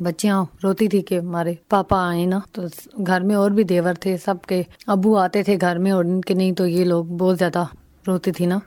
بچیاں روتی تھی کہ ہمارے پاپا آئے نا، تو گھر میں اور بھی دیور تھے، سب کے ابو آتے تھے گھر میں اور ان کے نہیں، تو یہ لوگ بہت زیادہ روتی تھی نا۔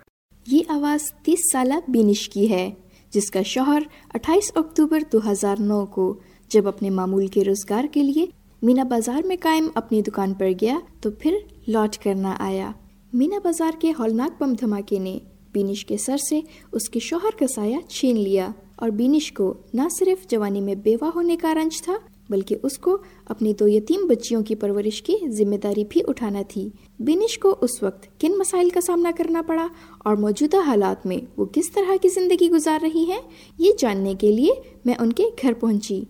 یہ آواز تیس سالہ بینش کی ہے، جس کا شوہر اٹھائیس اکتوبر دو ہزار نو کو جب اپنے معمول کے روزگار کے لیے مینا بازار میں قائم اپنی دکان پر گیا، تو پھر لوٹ کرنا آیا۔ مینا بازار کے ہولناک بم دھماکے نے بینش کے سر سے اس کے شوہر کا سایہ چھین لیا۔ اور بینش کو نہ صرف جوانی میں بیوہ ہونے کا رنج تھا، بلکہ اس کو اپنی دو یتیم بچیوں کی پرورش کی ذمہ داری بھی اٹھانا تھی۔ بینش کو اس وقت کن مسائل کا سامنا کرنا پڑا اور موجودہ حالات میں وہ کس طرح کی زندگی گزار رہی ہیں، یہ جاننے کے لیے میں ان کے گھر پہنچی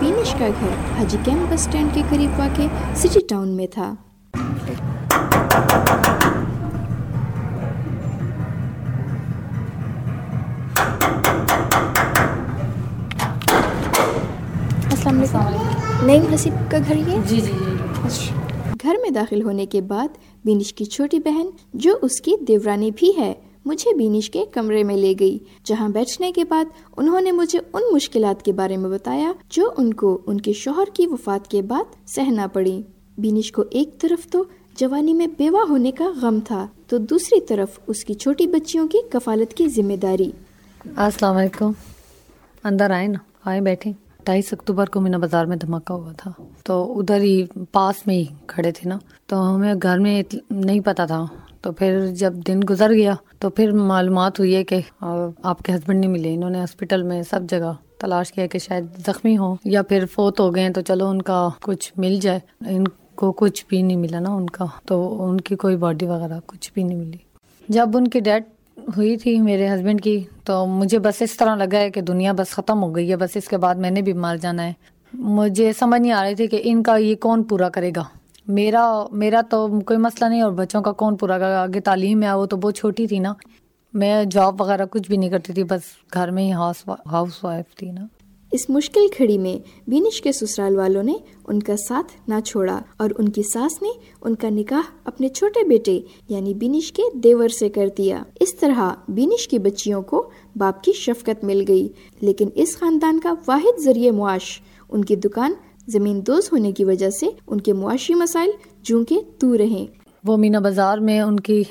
بینش کا گھر حاجی کیمپ بس اسٹینڈ کے قریب واقع سٹی ٹاؤن میں تھا نعیم حسیب کا گھر یہ جی جی جی گھر میں داخل ہونے کے بعد بینش کی چھوٹی بہن جو اس کی دیورانی بھی ہے مجھے بینش کے کمرے میں لے گئی۔ جہاں بیٹھنے کے بعد انہوں نے مجھے ان مشکلات کے بارے میں بتایا جو ان کو ان کے شوہر کی وفات کے بعد سہنا پڑی۔ بینش کو ایک طرف تو جوانی میں بیوہ ہونے کا غم تھا، تو دوسری طرف اس کی چھوٹی بچیوں کی کفالت کی ذمہ داری۔ السلام علیکم۔ اندر آئے نا، آئے بیٹھے اٹھائیس اکتوبر کو مینا بازار میں دھماکہ ہوا تھا۔ تو ادھر ہی پاس میں ہی کھڑے تھے نا۔ تو ہمیں گھر میں نہیں پتا تھا۔ تو پھر جب دن گزر گیا تو پھر معلومات ہوئی ہے کہ آپ کے ہسبینڈ نہیں ملے۔ انہوں نے ہاسپٹل میں سب جگہ تلاش کیا کہ شاید زخمی ہو یا پھر فوت ہو گئے تو چلو ان کا کچھ مل جائے۔ ان کو کچھ بھی نہیں ملا نا ان کا، تو ان کی کوئی باڈی وغیرہ کچھ بھی نہیں ملی۔ جب ان کی ڈیتھ ہوئی تھی میرے ہسبینڈ کی، تو مجھے بس اس طرح لگا ہے کہ دنیا بس ختم ہو گئی ہے، بس اس کے بعد میں نے بھی مر جانا ہے۔ مجھے سمجھ نہیں آ رہی تھی کہ ان کا یہ کون پورا کرے گا۔ میرا میرا تو کوئی مسئلہ نہیں اور بچوں کا کون پورا کرے آگے تعلیم میں وہ تو بہت چھوٹی تھی نا۔ میں جاب وغیرہ کچھ بھی نہیں کرتی تھی، بس گھر میں ہی ہاؤس ہاؤس وائف تھی نا۔ اس مشکل کھڑی میں بینش کے سسرال والوں نے ان کا ساتھ نہ چھوڑا اور ان کی ساس نے ان کا نکاح اپنے چھوٹے بیٹے یعنی بینش کے دیور سے کر دیا۔ اس طرح بینش کی بچیوں کو باپ کی شفقت مل گئی، لیکن اس خاندان کا واحد ذریعہ معاش، ان کی دکان زمین دوز ہونے کی وجہ سے ان کے معاشی مسائل جوں کے تو رہے۔ وہ مینا بازار میں ان کی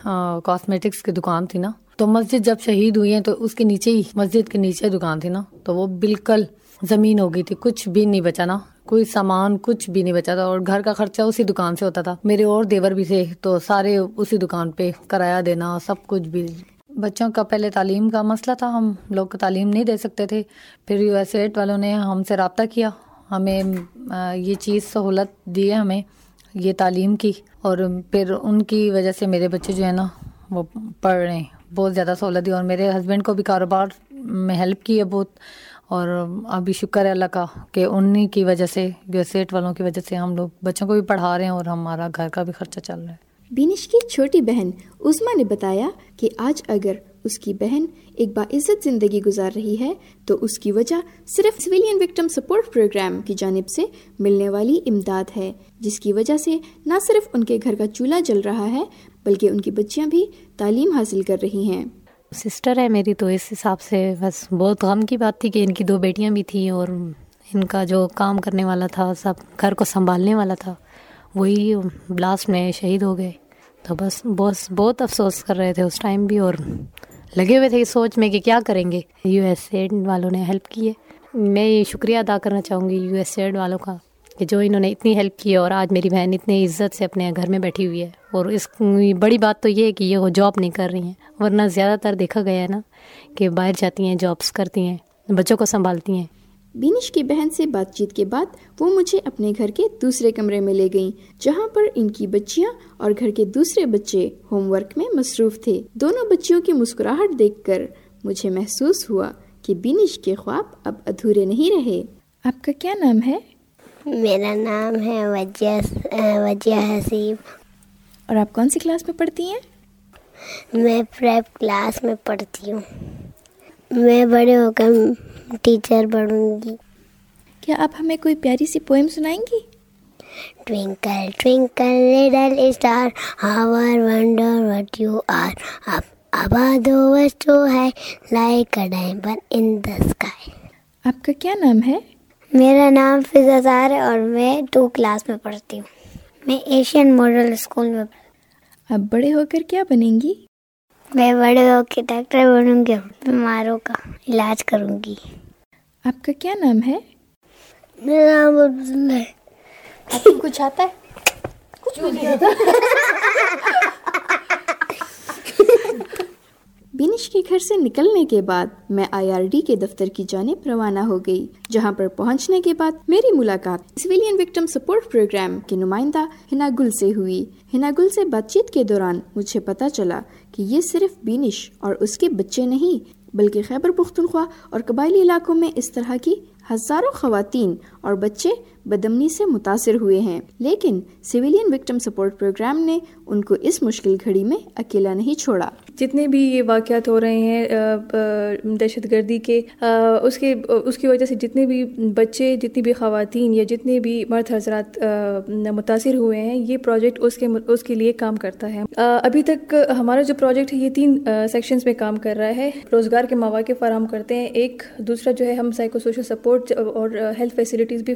کاسمیٹکس کی دکان تھی نا۔ تو مسجد جب شہید ہوئی ہیں تو اس کے نیچے ہی، مسجد کے نیچے دکان تھی نا۔ تو وہ بالکل زمین ہو گئی تھی، کچھ بھی نہیں بچا نا۔ کوئی سامان کچھ بھی نہیں بچا تھا اور گھر کا خرچہ اسی دکان سے ہوتا تھا۔ میرے اور دیور بھی تھے تو سارے اسی دکان پہ کرایہ دینا، سب کچھ بھی۔ بچوں کا پہلے تعلیم کا مسئلہ تھا، ہم لوگ تعلیم نہیں دے سکتے تھے۔ پھر یو ایس ایڈ والوں نے ہم سے رابطہ کیا۔ ہمیں یہ چیز سہولت دی ہے ہمیں، یہ تعلیم کی، اور پھر ان کی وجہ سے میرے بچے جو ہے نا، وہ پڑھ رہے ہیں، بہت زیادہ سہولت دی، اور میرے ہسبینڈ کو بھی کاروبار میں ہیلپ کی ہے بہت، اور ابھی شکر ہے اللہ کا کہ انہیں کی وجہ سے جو سیٹ والوں کی وجہ سے ہم لوگ بچوں کو بھی پڑھا رہے ہیں، اور ہمارا گھر کا بھی خرچہ چل رہا ہے۔ بینش کی چھوٹی بہن عثما نے بتایا کہ آج اگر اس کی بہن ایک باعزت زندگی گزار رہی ہے، تو اس کی وجہ صرف سویلین وکٹم سپورٹ پروگرام کی جانب سے ملنے والی امداد ہے، جس کی وجہ سے نہ صرف ان کے گھر کا چولہا جل رہا ہے، بلکہ ان کی بچیاں بھی تعلیم حاصل کر رہی ہیں۔ سسٹر ہے میری، تو اس حساب سے بس بہت غم کی بات تھی کہ ان کی دو بیٹیاں بھی تھیں اور ان کا جو کام کرنے والا تھا، سب گھر کو سنبھالنے والا تھا، وہی لاسٹ میں شہید ہو گئے۔ تو بس بہت بہت افسوس کر رہے تھے اس ٹائم بھی اور لگے ہوئے تھے سوچ میں کہ کیا کریں گے۔ یو ایس ایڈ والوں نے ہیلپ کی ہے۔ میں یہ شکریہ ادا کرنا چاہوں گی یو ایس ایڈ والوں کا کہ جو انہوں نے اتنی ہیلپ کی ہے اور آج میری بہن اتنی عزت سے اپنے گھر میں بیٹھی ہوئی ہے۔ اور اس بڑی بات تو یہ ہے کہ یہ وہ جاب نہیں کر رہی ہیں۔ ورنہ زیادہ تر دیکھا گیا ہے نا کہ باہر جاتی ہیں جابس کرتی ہیں، بچوں کو سنبھالتی ہیں۔ بینش کی بہن سے بات چیت کے بعد وہ مجھے اپنے گھر کے دوسرے کمرے میں لے گئیں جہاں پر ان کی بچیاں اور گھر کے دوسرے بچے ہوم ورک میں مصروف تھے۔ دونوں بچیوں کی مسکراہٹ دیکھ کر مجھے محسوس ہوا کہ بینش کے خواب اب ادھورے نہیں رہے۔ آپ کا کیا نام ہے؟ میرا نام ہے وجیہ حسیب۔ اور آپ کون سی کلاس میں پڑھتی ہیں؟ میں پریپ کلاس میں پڑھتی ہوں۔ میں بڑے ہو کر ٹیچر بنوں گی۔ کیا آپ ہمیں کوئی پیاری سی پوئم سنائیں گی؟ Twinkle twinkle little star how I wonder what you are. Up above جو ہے like a diamond in the sky. آپ کا کیا نام ہے؟ میرا نام فضا ہے اور میں ٹو کلاس میں پڑھتی ہوں۔ میں ایشین ماڈل اسکول میں اب بڑے ہو کر کیا بنیں گی؟ میں بڑے ہو کے ڈاکٹر بنوں گی بیماروں کا علاج کروں گی۔ آپ کا کیا نام ہے؟ میرا نام عبداللہ ہے۔ آپ کو کچھ آتا ہے؟ کچھ بھی نہیں آتا۔ بینش کے گھر سے نکلنے کے بعد میں آئی آر ڈی کے دفتر کی جانب روانہ ہو گئی، جہاں پر پہنچنے کے بعد میری ملاقات سویلین وکٹم سپورٹ پروگرام کے نمائندہ ہنا گل سے ہوئی۔ ہنا گل سے بات چیت کے دوران مجھے پتا چلا کہ یہ صرف بینش اور اس کے بچے نہیں، بلکہ خیبر پختونخوا اور قبائلی علاقوں میں اس طرح کی ہزاروں خواتین اور بچے بدمنی سے متاثر ہوئے ہیں۔ لیکن سویلین وکٹم سپورٹ پروگرام نے ان کو اس مشکل گھڑی میں اکیلا نہیں چھوڑا۔ جتنے بھی یہ واقعات ہو رہے ہیں دہشت گردی کے اس کے، اس کی وجہ سے جتنے بھی بچے، جتنی بھی خواتین یا جتنے بھی مرد حضرات متاثر ہوئے ہیں، یہ پروجیکٹ اس کے اس کے لیے کام کرتا ہے۔ ابھی تک ہمارا جو پروجیکٹ ہے، یہ تین سیکشنز میں کام کر رہا ہے۔ روزگار کے مواقع فراہم کرتے ہیں۔ ایک دوسرا جو ہے، ہم سائیکو سوشل سپورٹ اور ہیلتھ فیسلٹیز بھی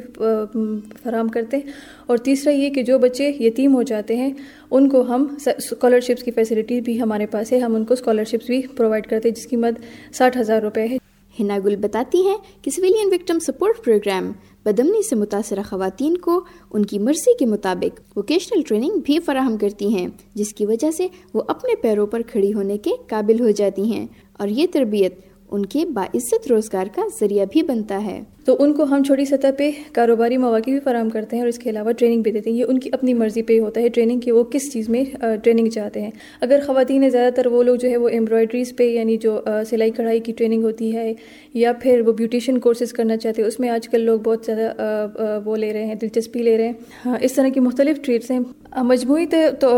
فراہم کرتے ہیں۔ اور تیسرا یہ کہ جو بچے یتیم ہو جاتے ہیں، ان کو ہم اسکالرشپس کی فیسلٹی بھی ہمارے پاس ہے۔ ہم ان کو اسکالرشپس بھی پرووائڈ کرتے جس کی مد ساٹھ ہزار روپے ہے۔ ہنا گل بتاتی ہیں کہ سویلین وکٹم سپورٹ پروگرام بدمنی سے متاثرہ خواتین کو ان کی مرضی کے مطابق ووکیشنل ٹریننگ بھی فراہم کرتی ہیں، جس کی وجہ سے وہ اپنے پیروں پر کھڑی ہونے کے قابل ہو جاتی ہیں۔ اور یہ تربیت ان کے باعزت روزگار کا ذریعہ بھی بنتا ہے۔ تو ان کو ہم چھوٹی سطح پہ کاروباری مواقع بھی فراہم کرتے ہیں اور اس کے علاوہ ٹریننگ بھی دیتے ہیں۔ یہ ان کی اپنی مرضی پہ ہوتا ہے، ٹریننگ کہ وہ کس چیز میں ٹریننگ چاہتے ہیں۔ اگر خواتین ہیں، زیادہ تر وہ لوگ جو ہے وہ ایمبرائڈریز پہ یعنی جو سلائی کڑھائی کی ٹریننگ ہوتی ہے، یا پھر وہ بیوٹیشین کورسز کرنا چاہتے ہیں، اس میں آج کل لوگ بہت زیادہ وہ لے رہے ہیں، دلچسپی لے رہے ہیں۔ ہاں، اس طرح کی مختلف ٹریٹس ہیں۔ مجموعی تو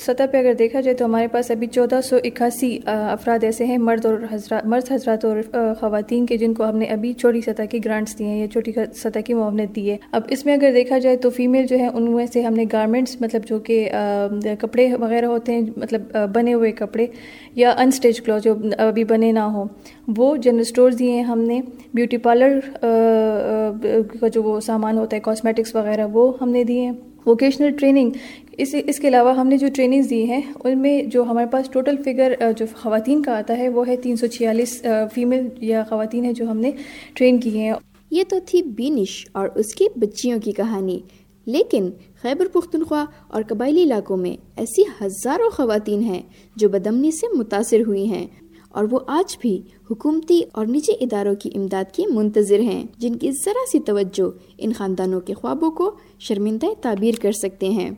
سطح پہ اگر دیکھا جائے تو ہمارے پاس ابھی چودہ سو اکاسی افراد ایسے ہیں، مرد اور حضرات مرد حضرات اور خواتین کے جن کو ہم نے ابھی چھوٹی سطح کی گرانٹ گرانٹس دیے ہیں، یا چھوٹی سطح کی معاونت دی ہے۔ اب اس میں اگر دیکھا جائے تو فیمیل جو ہے ان میں سے ہم نے گارمنٹس مطلب جو کہ کپڑے وغیرہ ہوتے ہیں مطلب بنے ہوئے کپڑے، یا انسٹیج کلوز جو ابھی بنے نہ ہوں، وہ جنرل اسٹورز دیے ہیں ہم نے۔ بیوٹی پارلر کا جو وہ سامان ہوتا ہے کاسمیٹکس وغیرہ، وہ ہم نے دیے ہیں۔ ووکیشنل ٹریننگ اس اس کے علاوہ ہم نے جو ٹریننگز دی ہیں، ان میں جو ہمارے پاس ٹوٹل فگر جو خواتین کا آتا ہے، وہ ہے تین سو چھیالیس فیمیل یا خواتین ہیں جو ہم نے ٹرین کی ہیں۔ یہ تو تھی بینش اور اس کی بچیوں کی کہانی۔ لیکن خیبر پختونخوا اور قبائلی علاقوں میں ایسی ہزاروں خواتین ہیں جو بدمنی سے متاثر ہوئی ہیں اور وہ آج بھی حکومتی اور نجی اداروں کی امداد کی منتظر ہیں، جن کی ذرا سی توجہ ان خاندانوں کے خوابوں کو شرمندہ تعبیر کر سکتے ہیں۔